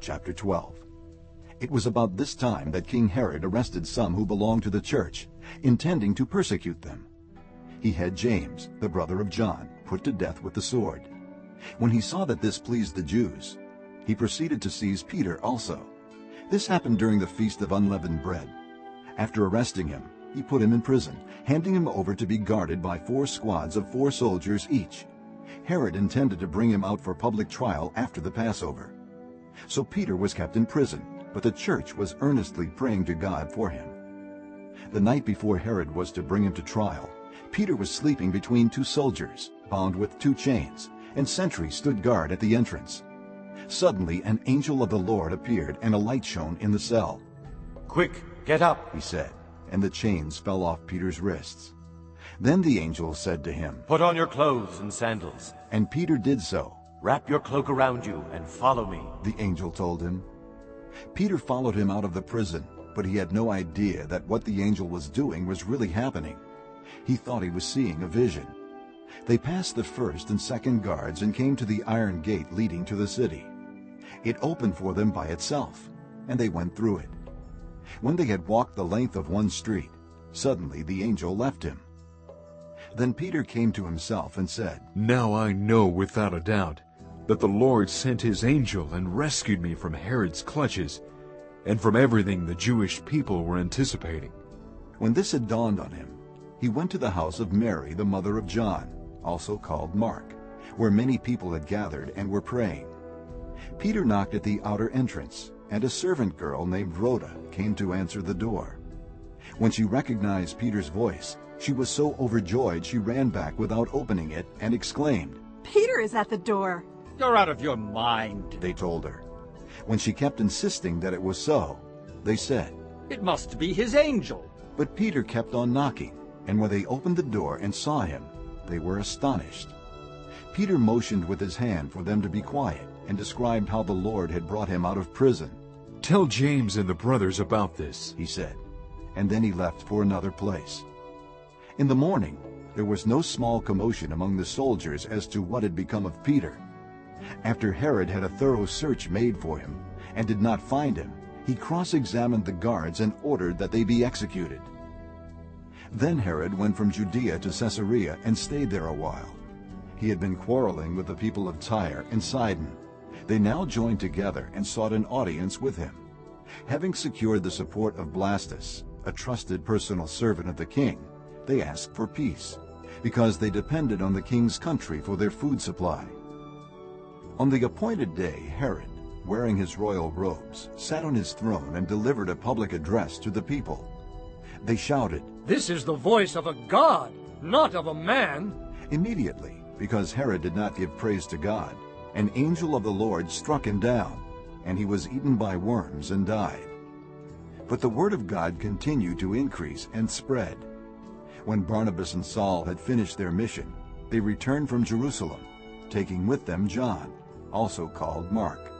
Chapter 12 It was about this time that King Herod arrested some who belonged to the church, intending to persecute them. He had James, the brother of John, put to death with the sword. When he saw that this pleased the Jews, he proceeded to seize Peter also. This happened during the Feast of Unleavened Bread. After arresting him, he put him in prison, handing him over to be guarded by four squads of four soldiers each. Herod intended to bring him out for public trial after the Passover. So Peter was kept in prison, but the church was earnestly praying to God for him. The night before Herod was to bring him to trial, Peter was sleeping between two soldiers, bound with two chains, and sentries stood guard at the entrance. Suddenly an angel of the Lord appeared, and a light shone in the cell. Quick, get up, he said, and the chains fell off Peter's wrists. Then the angel said to him, Put on your clothes and sandals. And Peter did so. Wrap your cloak around you and follow me, the angel told him. Peter followed him out of the prison, but he had no idea that what the angel was doing was really happening. He thought he was seeing a vision. They passed the first and second guards and came to the iron gate leading to the city. It opened for them by itself, and they went through it. When they had walked the length of one street, suddenly the angel left him. Then Peter came to himself and said, Now I know without a doubt that the Lord sent his angel and rescued me from Herod's clutches and from everything the Jewish people were anticipating. When this had dawned on him, he went to the house of Mary, the mother of John, also called Mark, where many people had gathered and were praying. Peter knocked at the outer entrance, and a servant girl named Rhoda came to answer the door. When she recognized Peter's voice, she was so overjoyed she ran back without opening it and exclaimed, Peter is at the door. You're out of your mind, they told her. When she kept insisting that it was so, they said, It must be his angel. But Peter kept on knocking, and when they opened the door and saw him, they were astonished. Peter motioned with his hand for them to be quiet and described how the Lord had brought him out of prison. Tell James and the brothers about this, he said, and then he left for another place. In the morning, there was no small commotion among the soldiers as to what had become of Peter. After Herod had a thorough search made for him and did not find him, he cross-examined the guards and ordered that they be executed. Then Herod went from Judea to Caesarea and stayed there a while. He had been quarreling with the people of Tyre and Sidon. They now joined together and sought an audience with him. Having secured the support of Blastus, a trusted personal servant of the king, they asked for peace, because they depended on the king's country for their food supply. On the appointed day, Herod, wearing his royal robes, sat on his throne and delivered a public address to the people. They shouted, This is the voice of a god, not of a man. Immediately, because Herod did not give praise to God, an angel of the Lord struck him down, and he was eaten by worms and died. But the word of God continued to increase and spread. When Barnabas and Saul had finished their mission, they returned from Jerusalem, taking with them John, also called Mark.